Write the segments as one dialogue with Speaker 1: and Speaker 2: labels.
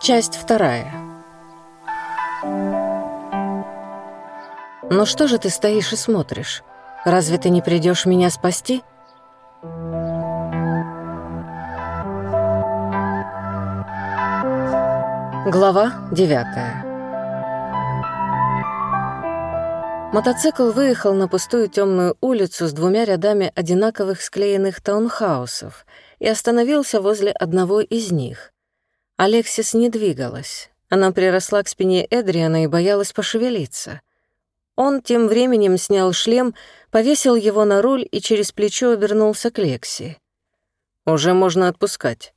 Speaker 1: Часть вторая. «Ну что же ты стоишь и смотришь? Разве ты не придешь меня спасти?» Глава девятая. Мотоцикл выехал на пустую темную улицу с двумя рядами одинаковых склеенных таунхаусов и остановился возле одного из них. Алексис не двигалась. Она приросла к спине Эдриана и боялась пошевелиться. Он тем временем снял шлем, повесил его на руль и через плечо обернулся к Лекси. «Уже можно отпускать».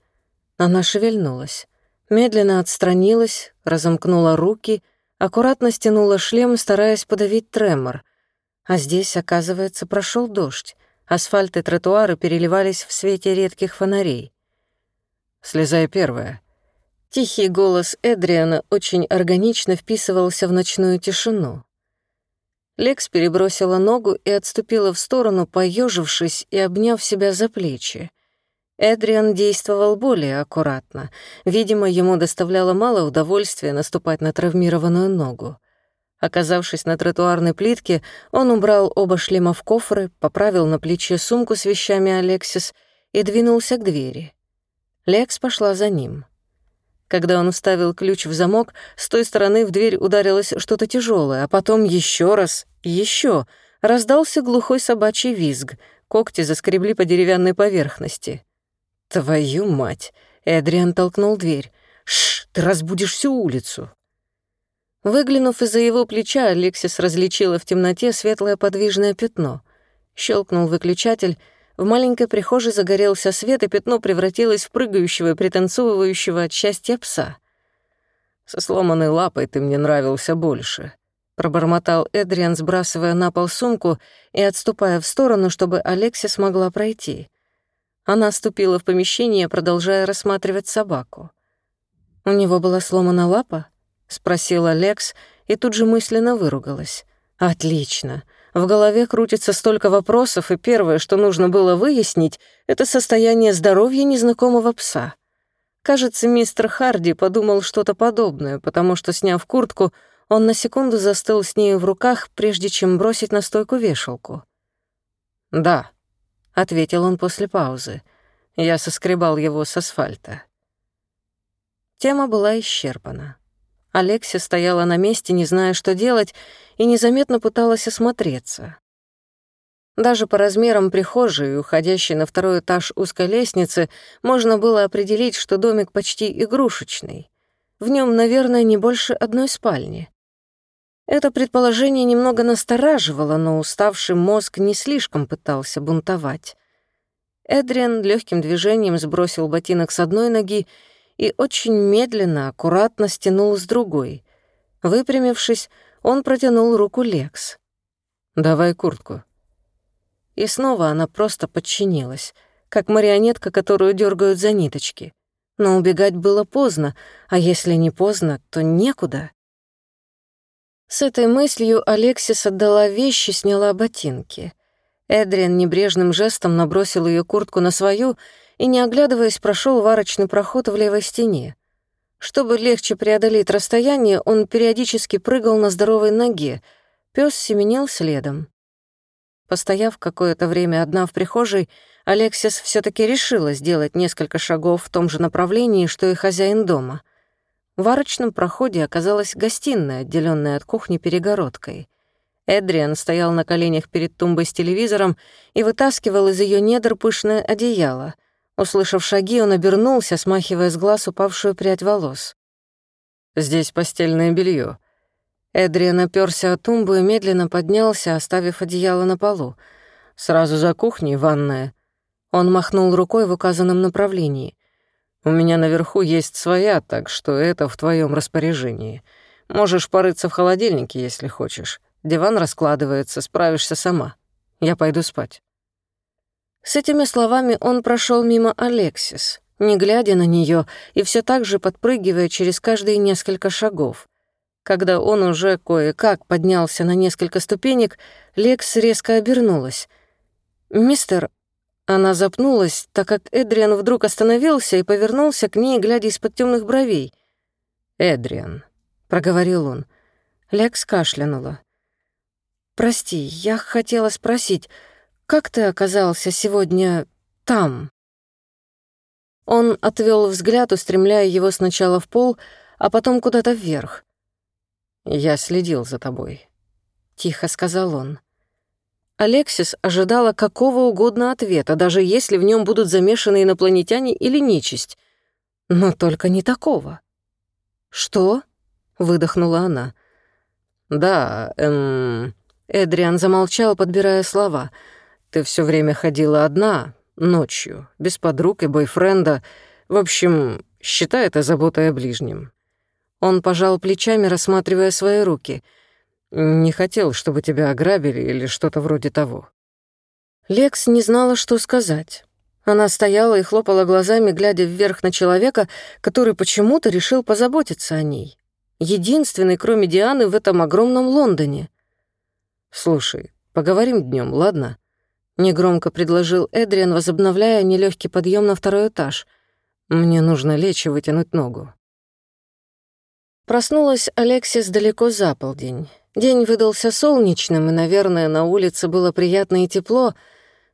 Speaker 1: Она шевельнулась. Медленно отстранилась, разомкнула руки аккуратно стянула шлем, стараясь подавить тремор. А здесь, оказывается, прошел дождь. Асфальт и тротуары переливались в свете редких фонарей.
Speaker 2: «Слезай первая».
Speaker 1: Тихий голос Эдриана очень органично вписывался в ночную тишину. Лекс перебросила ногу и отступила в сторону, поежившись и обняв себя за плечи. Эдриан действовал более аккуратно. Видимо, ему доставляло мало удовольствия наступать на травмированную ногу. Оказавшись на тротуарной плитке, он убрал оба шлема в кофры, поправил на плече сумку с вещами Алексис и двинулся к двери. Лекс пошла за ним. Когда он вставил ключ в замок, с той стороны в дверь ударилось что-то тяжелое, а потом еще раз, еще раздался глухой собачий визг, когти заскребли по деревянной поверхности. «Твою мать!» — Эдриан толкнул дверь. «Шш, ты разбудишь всю улицу!» Выглянув из-за его плеча, Алексис различила в темноте светлое подвижное пятно. Щелкнул выключатель, в маленькой прихожей загорелся свет, и пятно превратилось в прыгающего и пританцовывающего от счастья пса. «Со сломанной лапой ты мне нравился больше», — пробормотал Эдриан, сбрасывая на пол сумку и отступая в сторону, чтобы Алексис могла пройти. Она ступила в помещение, продолжая рассматривать собаку. «У него была сломана лапа?» — спросила Лекс и тут же мысленно выругалась. «Отлично. В голове крутится столько вопросов, и первое, что нужно было выяснить, это состояние здоровья незнакомого пса. Кажется, мистер Харди подумал что-то подобное, потому что, сняв куртку, он на секунду застыл с нею в руках, прежде чем бросить на стойку вешалку. «Да», — ответил он после паузы. Я соскребал его с асфальта. Тема была исчерпана. Алексия стояла на месте, не зная, что делать, и незаметно пыталась осмотреться. Даже по размерам прихожей, уходящей на второй этаж узкой лестницы, можно было определить, что домик почти игрушечный. В нем, наверное, не больше одной спальни. Это предположение немного настораживало, но уставший мозг не слишком пытался бунтовать. Эдриан легким движением сбросил ботинок с одной ноги и очень медленно, аккуратно стянул с другой. Выпрямившись, он протянул руку Лекс. «Давай куртку». И снова она просто подчинилась, как марионетка, которую дергают за ниточки. Но убегать было поздно, а если не поздно, то некуда. С этой мыслью Алексис отдала вещи, сняла ботинки. Эдриан небрежным жестом набросил ее куртку на свою и, не оглядываясь, прошел варочный проход в левой стене. Чтобы легче преодолеть расстояние, он периодически прыгал на здоровой ноге. Пес семенил следом. Постояв какое-то время одна в прихожей, Алексис все таки решила сделать несколько шагов в том же направлении, что и хозяин дома — в арочном проходе оказалась гостиная, отделенная от кухни перегородкой. Эдриан стоял на коленях перед тумбой с телевизором и вытаскивал из ее недр пышное одеяло. Услышав шаги, он обернулся, смахивая с глаз упавшую прядь волос. «Здесь постельное белье. Эдриан оперся от тумбы и медленно поднялся, оставив одеяло на полу. «Сразу за кухней ванная». Он махнул рукой в указанном направлении. У меня наверху есть своя, так что это в твоем распоряжении. Можешь порыться в холодильнике, если хочешь. Диван раскладывается, справишься сама. Я пойду спать». С этими словами он прошел мимо Алексис, не глядя на нее и все так же подпрыгивая через каждые несколько шагов. Когда он уже кое-как поднялся на несколько ступенек, Лекс резко обернулась. «Мистер...» Она запнулась, так как Эдриан вдруг остановился и повернулся к ней, глядя из-под темных бровей.
Speaker 2: «Эдриан», — проговорил он.
Speaker 1: Лекс кашлянула. «Прости, я хотела спросить, как ты оказался сегодня там?» Он отвел взгляд, устремляя его сначала в пол, а потом куда-то вверх.
Speaker 2: «Я следил за тобой», — тихо сказал он.
Speaker 1: Алексис ожидала какого угодно ответа, даже если в нем будут замешаны инопланетяне или нечисть. Но только не такого. «Что?» — выдохнула она.
Speaker 2: «Да, эм...» Эдриан замолчал, подбирая слова. «Ты все время ходила одна, ночью, без подруг и бойфренда. В общем, считай это заботой о ближнем».
Speaker 1: Он пожал плечами, рассматривая свои руки —
Speaker 2: не хотел, чтобы тебя ограбили или что-то вроде того».
Speaker 1: Лекс не знала, что сказать. Она стояла и хлопала глазами, глядя вверх на человека, который почему-то решил позаботиться о ней. Единственный, кроме Дианы, в этом огромном Лондоне.
Speaker 2: «Слушай, поговорим днем, ладно?»
Speaker 1: Негромко предложил Эдриан, возобновляя нелегкий подъем на второй этаж.
Speaker 2: «Мне нужно лечь и вытянуть ногу».
Speaker 1: Проснулась Алексис далеко за полдень. День выдался солнечным, и, наверное, на улице было приятно и тепло.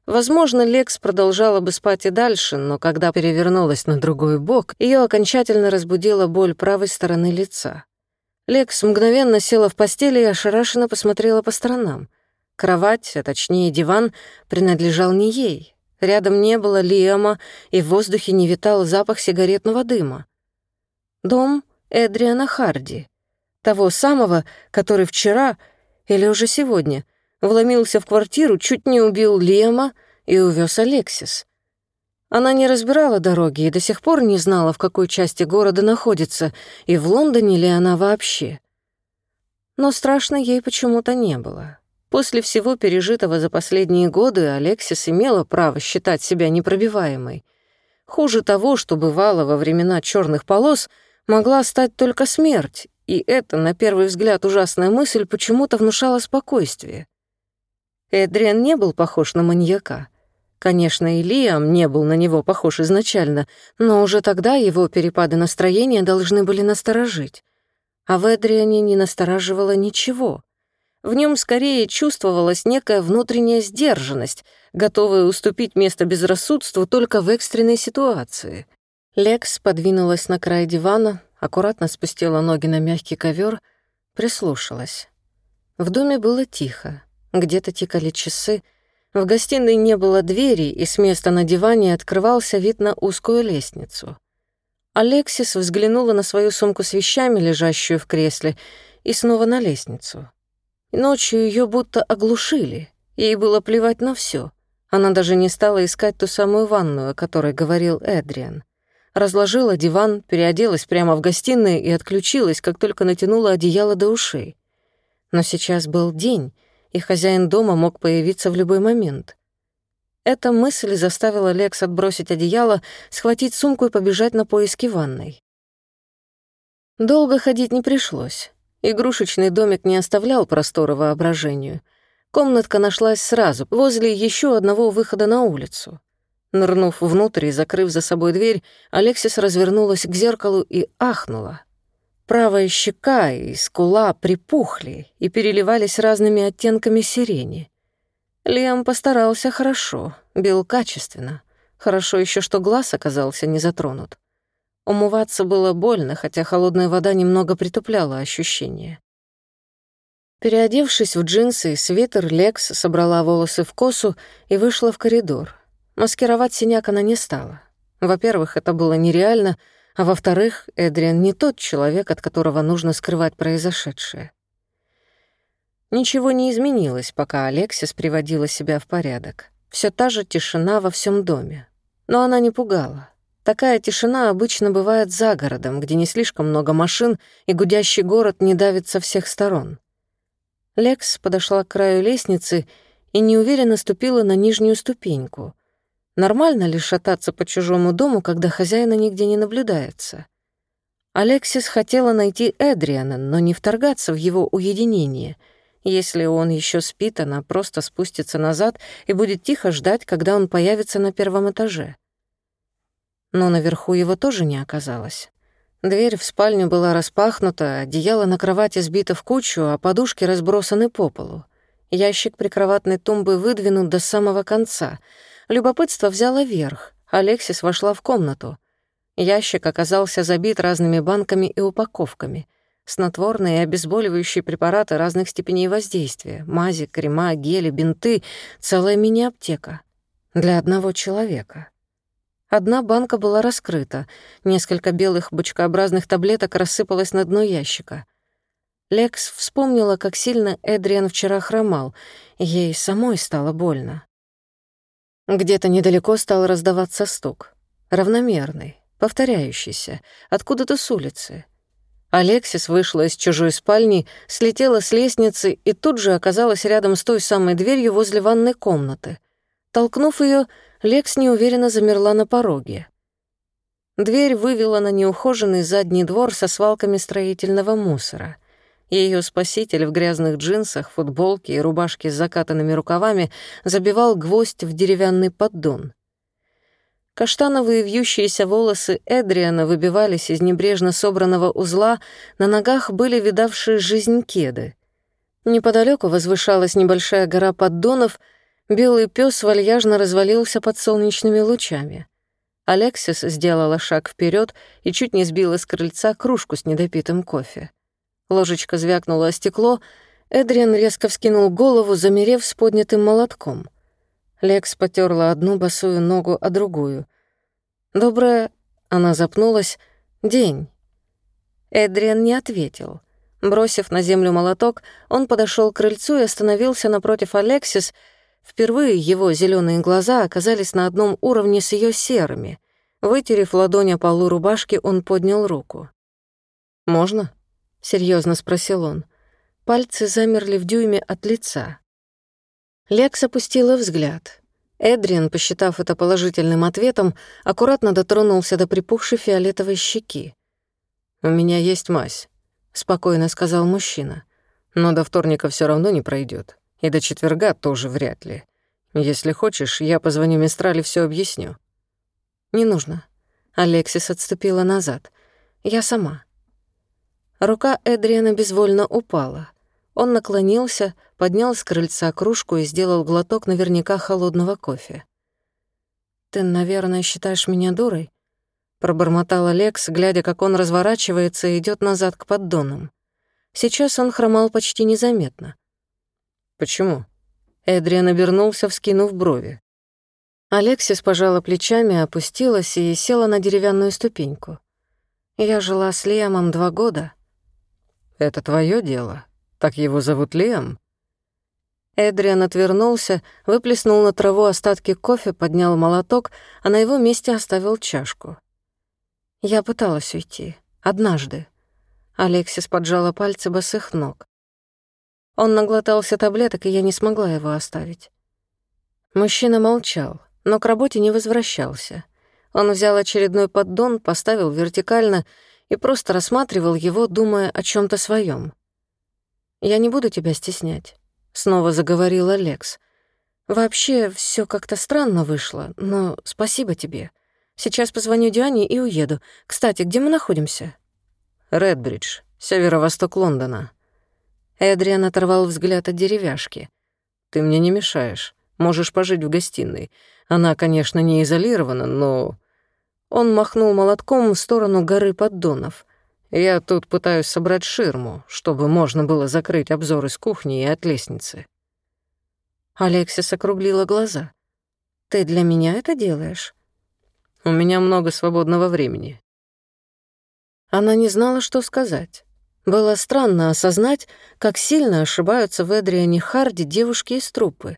Speaker 1: Возможно, Лекс продолжала бы спать и дальше, но когда перевернулась на другой бок, ее окончательно разбудила боль правой стороны лица. Лекс мгновенно села в постели и ошарашенно посмотрела по сторонам. Кровать, а точнее диван, принадлежал не ей. Рядом не было Лиама, и в воздухе не витал запах сигаретного дыма. Дом Эдриана Харди — того самого, который вчера, или уже сегодня, вломился в квартиру, чуть не убил Лема и увез Алексис. Она не разбирала дороги и до сих пор не знала, в какой части города находится, и в Лондоне ли она вообще. Но страшно ей почему-то не было. После всего пережитого за последние годы Алексис имела право считать себя непробиваемой. Хуже того, что бывало во времена черных полос, могла стать только смерть, и эта, на первый взгляд, ужасная мысль почему-то внушала спокойствие. Эдриан не был похож на маньяка. Конечно, и Лиам не был на него похож изначально, но уже тогда его перепады настроения должны были насторожить. А в Эдриане не настораживало ничего. В нем скорее чувствовалась некая внутренняя сдержанность, готовая уступить место безрассудству только в экстренной ситуации. Лекс подвинулась на край дивана, аккуратно спустила ноги на мягкий ковер, прислушалась. В доме было тихо, где-то тикали часы, в гостиной не было двери, и с места на диване открывался вид на узкую лестницу. Алексис взглянула на свою сумку с вещами, лежащую в кресле, и снова на лестницу. Ночью ее будто оглушили, ей было плевать на все. Она даже не стала искать ту самую ванную, о которой говорил Эдриан разложила диван, переоделась прямо в гостиной и отключилась, как только натянула одеяло до ушей. Но сейчас был день, и хозяин дома мог появиться в любой момент. Эта мысль заставила Лекс отбросить одеяло, схватить сумку и побежать на поиски ванной. Долго ходить не пришлось. Игрушечный домик не оставлял простора воображению. Комнатка нашлась сразу, возле еще одного выхода на улицу. Нырнув внутрь и закрыв за собой дверь, Алексис развернулась к зеркалу и ахнула. Правая щека и скула припухли и переливались разными оттенками сирени. Лиам постарался хорошо, бил качественно. Хорошо еще, что глаз оказался не затронут. Умываться было больно, хотя холодная вода немного притупляла ощущение. Переодевшись в джинсы и свитер, Лекс собрала волосы в косу и вышла в коридор. Маскировать синяк она не стала. Во-первых, это было нереально, а во-вторых, Эдриан не тот человек, от которого нужно скрывать произошедшее. Ничего не изменилось, пока Алексис приводила себя в порядок. Все та же тишина во всем доме. Но она не пугала. Такая тишина обычно бывает за городом, где не слишком много машин, и гудящий город не давит со всех сторон. Лекс подошла к краю лестницы и неуверенно ступила на нижнюю ступеньку. Нормально ли шататься по чужому дому, когда хозяина нигде не наблюдается? Алексис хотела найти Эдриана, но не вторгаться в его уединение. Если он еще спит, она просто спустится назад и будет тихо ждать, когда он появится на первом этаже. Но наверху его тоже не оказалось. Дверь в спальню была распахнута, одеяло на кровати сбито в кучу, а подушки разбросаны по полу. Ящик прикроватной тумбы выдвинут до самого конца. Любопытство взяло верх. Алексис вошла в комнату. Ящик оказался забит разными банками и упаковками. Снотворные и обезболивающие препараты разных степеней воздействия, мази, крема, гели, бинты, целая мини-аптека. Для одного человека. Одна банка была раскрыта, несколько белых бочкообразных таблеток рассыпалось на дно ящика. Лекс вспомнила, как сильно Эдриан вчера хромал, ей самой стало больно. Где-то недалеко стал раздаваться стук. Равномерный, повторяющийся, откуда-то с улицы. Алексис вышла из чужой спальни, слетела с лестницы и тут же оказалась рядом с той самой дверью возле ванной комнаты. Толкнув ее, Лекс неуверенно замерла на пороге. Дверь вывела на неухоженный задний двор со свалками строительного мусора. Ее спаситель в грязных джинсах, футболке и рубашке с закатанными рукавами забивал гвоздь в деревянный поддон. Каштановые вьющиеся волосы Эдриана выбивались из небрежно собранного узла, на ногах были видавшие жизнь кеды. Неподалеку возвышалась небольшая гора поддонов — Белый пес вальяжно развалился под солнечными лучами. Алексис сделала шаг вперед и чуть не сбила с крыльца кружку с недопитым кофе. Ложечка звякнула о стекло, Эдриан резко вскинул голову, замерев с поднятым молотком. Лекс потерла одну босую ногу, а другую. «Доброе...» — она запнулась. «День». Эдриан не ответил. Бросив на землю молоток, он подошел к крыльцу и остановился напротив Алексис, Впервые его зеленые глаза оказались на одном уровне с ее серыми. Вытерев ладонь о полу рубашки, он поднял руку. «Можно?» — серьезно спросил он. Пальцы замерли в дюйме от лица. Лекс опустила взгляд. Эдриан, посчитав это положительным ответом, аккуратно дотронулся до припухшей фиолетовой щеки. «У меня есть мазь», — спокойно сказал мужчина. «Но до вторника все равно не пройдет. И до четверга тоже вряд ли. Если хочешь, я позвоню Мистрале, все объясню». «Не нужно». Алексис отступила назад. «Я сама». Рука Эдриана безвольно упала. Он наклонился, поднял с крыльца кружку и сделал глоток наверняка холодного кофе. «Ты, наверное, считаешь меня дурой?» Пробормотал Алекс, глядя, как он разворачивается и идет назад к поддонам. Сейчас он хромал почти незаметно. «Почему?» Эдриан обернулся, вскинув брови. Алексис пожала плечами, опустилась и села на деревянную ступеньку. «Я жила с Лиамом два года». «Это твое дело? Так его зовут Лиам?» Эдриан отвернулся, выплеснул на траву остатки кофе, поднял молоток, а на его месте оставил чашку. Я пыталась уйти. Однажды. Алексис поджала пальцы босых ног. Он наглотался таблеток, и я не смогла его оставить. Мужчина молчал, но к работе не возвращался. Он взял очередной поддон, поставил вертикально и просто рассматривал его, думая о чем то своем. «Я не буду тебя стеснять», — снова заговорил Алекс. «Вообще, все как-то странно вышло, но спасибо тебе. Сейчас позвоню Диане и уеду. Кстати, где мы находимся?» «Редбридж, северо-восток Лондона», Эдриан оторвал взгляд от деревяшки. «Ты мне не мешаешь. Можешь пожить в гостиной. Она, конечно, не изолирована, но...» Он махнул молотком в сторону горы поддонов. «Я тут пытаюсь собрать ширму, чтобы можно было закрыть обзор из кухни и от лестницы». Алексис округлила глаза. «Ты для меня это делаешь?» «У меня много свободного времени». Она не знала, что сказать. Было странно осознать, как сильно ошибаются в Эдриане Харди девушки из трупы.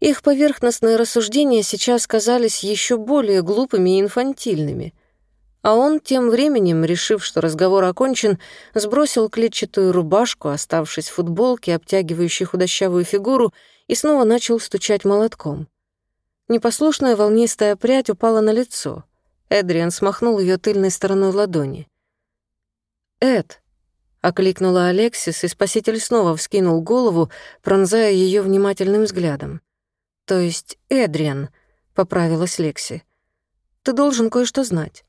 Speaker 1: Их поверхностные рассуждения сейчас казались еще более глупыми и инфантильными. А он, тем временем, решив, что разговор окончен, сбросил клетчатую рубашку, оставшись в футболке, обтягивающей худощавую фигуру, и снова начал стучать молотком. Непослушная волнистая прядь упала на лицо. Эдриан смахнул ее тыльной стороной ладони. «Эд», — окликнула Алексис, и спаситель снова вскинул голову, пронзая ее внимательным взглядом. «То есть Эдриан», — поправилась Лекси. «Ты должен кое-что знать».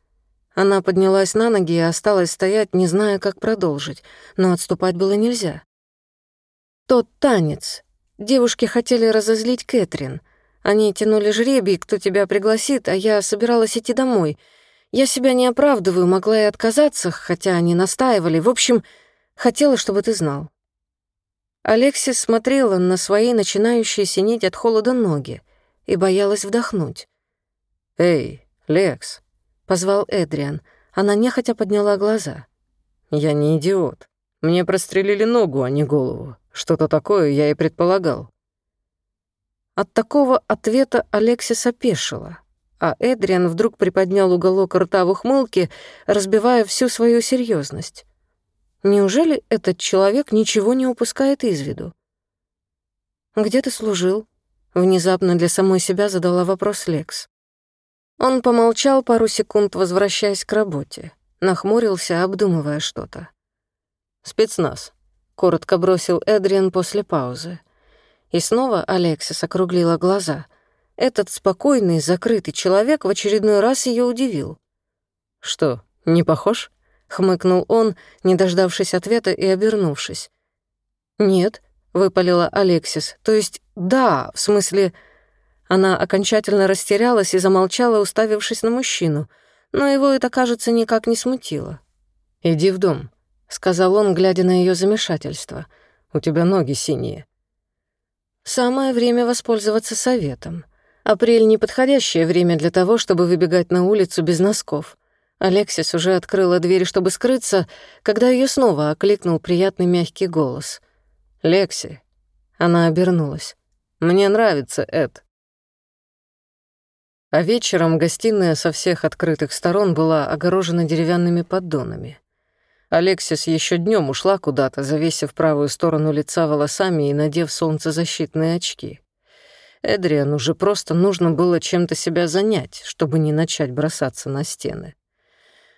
Speaker 1: Она поднялась на ноги и осталась стоять, не зная, как продолжить, но отступать было нельзя. Тот танец. Девушки хотели разозлить Кэтрин. Они тянули жребий, кто тебя пригласит, а я собиралась идти домой. Я себя не оправдываю, могла и отказаться, хотя они настаивали. В общем, хотела, чтобы ты знал. Алексис смотрела на свои начинающие синеть от холода ноги и боялась вдохнуть.
Speaker 2: «Эй, Лекс!» — позвал Эдриан. Она нехотя подняла глаза. «Я не идиот. Мне прострелили ногу, а не голову. Что-то такое я и предполагал».
Speaker 1: От такого ответа Алексис опешила, а Эдриан вдруг приподнял уголок рта в ухмылке, разбивая всю свою серьезность. Неужели этот человек ничего не упускает из виду? «Где ты служил?» — внезапно для самой себя задала вопрос Лекс. Он помолчал пару секунд, возвращаясь к работе, нахмурился, обдумывая что-то.
Speaker 2: «Спецназ», — коротко бросил Эдриан после паузы.
Speaker 1: И снова Алексис округлила глаза. Этот спокойный, закрытый человек в очередной раз ее удивил.
Speaker 2: «Что, не похож?»
Speaker 1: хмыкнул он, не дождавшись ответа и обернувшись. «Нет», — выпалила Алексис, — «то есть да, в смысле...» Она окончательно растерялась и замолчала, уставившись на мужчину, но его это, кажется, никак не смутило.
Speaker 2: «Иди в дом», — сказал он, глядя на ее замешательство. «У тебя ноги синие».
Speaker 1: «Самое время воспользоваться советом. Апрель — неподходящее время для того, чтобы выбегать на улицу без носков. Алексис уже открыла дверь, чтобы скрыться, когда ее снова окликнул приятный мягкий голос.
Speaker 2: «Лекси». Она обернулась. «Мне нравится Эд». А вечером гостиная со всех открытых сторон была огорожена деревянными поддонами. Алексис еще днем ушла куда-то, завесив правую сторону лица волосами и надев солнцезащитные очки. Эдриан уже просто нужно было чем-то себя занять, чтобы не начать бросаться на стены.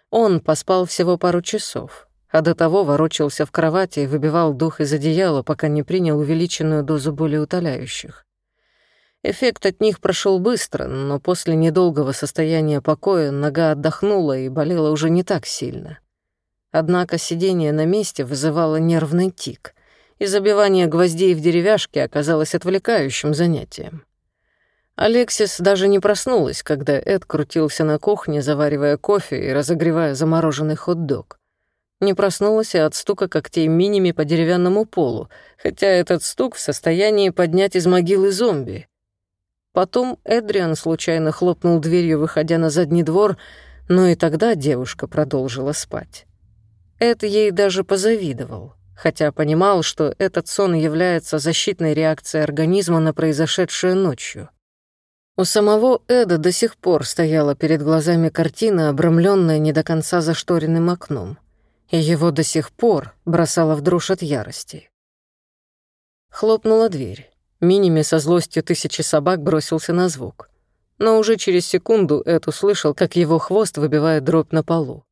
Speaker 2: Он поспал всего пару часов, а до того ворочался в кровати и выбивал дух из одеяла, пока не принял увеличенную дозу болеутоляющих. Эффект от них прошел быстро, но после недолгого состояния покоя нога отдохнула и болела уже не так сильно. Однако сидение на месте вызывало нервный тик, и забивание гвоздей в деревяшки оказалось отвлекающим занятием. Алексис даже не проснулась, когда Эд крутился на кухне, заваривая кофе и разогревая замороженный хот-дог. Не проснулась и от стука когтей миними по деревянному полу, хотя этот стук в состоянии поднять из могилы зомби. Потом Эдриан случайно хлопнул дверью, выходя на задний двор, но и тогда девушка продолжила спать. Эд ей даже позавидовал, хотя понимал, что этот сон является защитной реакцией организма на произошедшее ночью. У самого Эда до сих пор стояла перед глазами картина, обрамленная не до конца зашторенным окном, и его до сих пор бросала в дрожь от ярости. Хлопнула дверь. Миними со злостью тысячи собак бросился на звук. Но уже через секунду Эд услышал, как его хвост выбивает дробь на полу.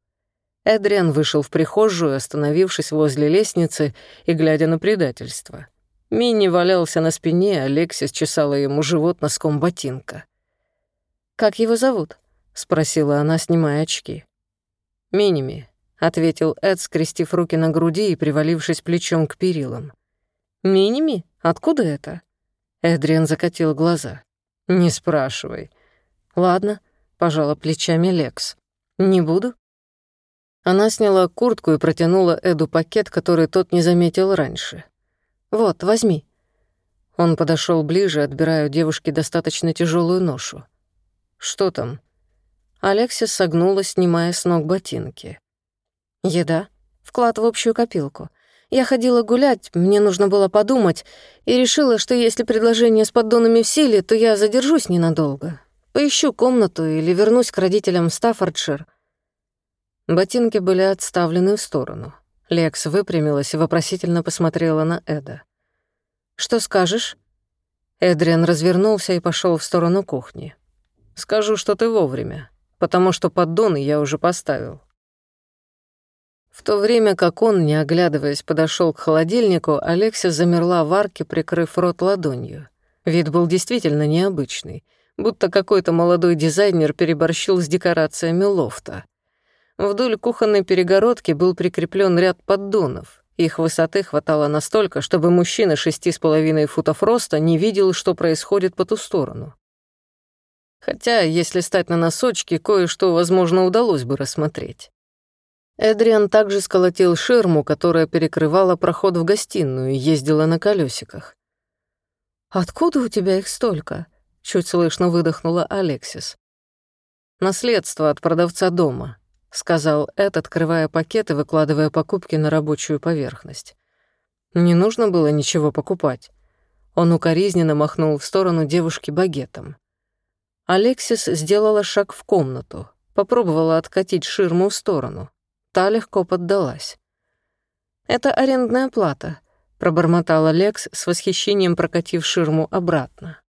Speaker 2: Эдриан вышел в прихожую, остановившись возле лестницы и глядя на предательство — Мини валялся на спине, Алексис чесала ему живот носком ботинка.
Speaker 1: «Как его зовут?» — спросила она, снимая очки.
Speaker 2: «Миними», — ответил Эд, скрестив руки на груди и привалившись плечом к перилам.
Speaker 1: «Миними? Откуда это?»
Speaker 2: Эдриан закатил глаза. «Не спрашивай».
Speaker 1: «Ладно», — пожала плечами Лекс. «Не буду».
Speaker 2: Она сняла куртку и протянула Эду пакет, который тот не заметил раньше.
Speaker 1: Вот, возьми».
Speaker 2: Он подошел ближе, отбирая у девушки достаточно тяжелую ношу. «Что там?»
Speaker 1: Алексис согнулась, снимая с ног ботинки. «Еда. Вклад в общую копилку. Я ходила гулять, мне нужно было подумать, и решила, что если предложение с поддонами в силе, то я задержусь ненадолго. Поищу комнату или вернусь к родителям в Стаффордшир».
Speaker 2: Ботинки были отставлены в сторону. Лекс выпрямилась и вопросительно посмотрела на Эда.
Speaker 1: «Что скажешь?»
Speaker 2: Эдриан развернулся и пошел в сторону кухни. «Скажу, что ты вовремя, потому что поддоны я уже поставил».
Speaker 1: В то время как он, не оглядываясь, подошел к холодильнику, Алексия замерла в арке, прикрыв рот ладонью. Вид был действительно необычный, будто какой-то молодой дизайнер переборщил с декорациями лофта. Вдоль кухонной перегородки был прикреплен ряд поддонов. Их высоты хватало настолько, чтобы мужчина шести с половиной футов роста не видел, что происходит по ту сторону. Хотя, если стать на носочки, кое-что, возможно, удалось бы рассмотреть. Эдриан также сколотил ширму, которая перекрывала проход в гостиную и ездила на колесиках. «Откуда у тебя их столько?» — чуть слышно выдохнула Алексис. «Наследство от продавца дома», — сказал Эд, открывая пакет и выкладывая покупки на рабочую поверхность. «Не нужно было ничего покупать». Он укоризненно махнул в сторону девушки багетом. Алексис сделала шаг в комнату, попробовала откатить ширму в сторону. Та легко поддалась. «Это арендная плата», — пробормотала Лекс с восхищением, прокатив ширму обратно.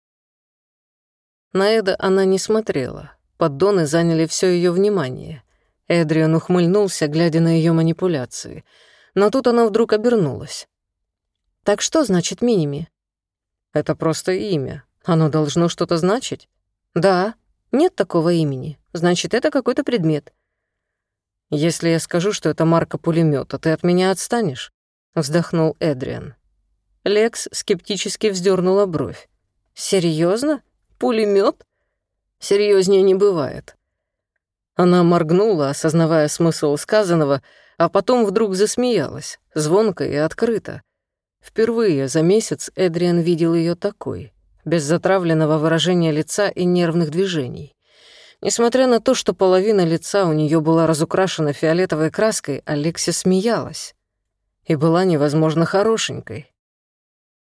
Speaker 1: На Эда она не смотрела. Поддоны заняли все ее внимание. Эдриан ухмыльнулся, глядя на ее манипуляции. Но тут она вдруг обернулась. «Так что значит миними?» «Это просто имя. Оно должно что-то значить?» «Да. Нет такого имени. Значит, это какой-то предмет. «Если я скажу, что это марка пулемета, ты от меня отстанешь?» — вздохнул Эдриан. Лекс скептически вздернула бровь. Серьезно? Пулемет? Серьезнее не бывает. Она моргнула, осознавая смысл сказанного, а потом вдруг засмеялась, звонко и открыто. Впервые за месяц Эдриан видел ее такой, без затравленного выражения лица и нервных движений. Несмотря на то, что половина лица у нее была разукрашена фиолетовой краской, Алексия смеялась. И была невозможно хорошенькой.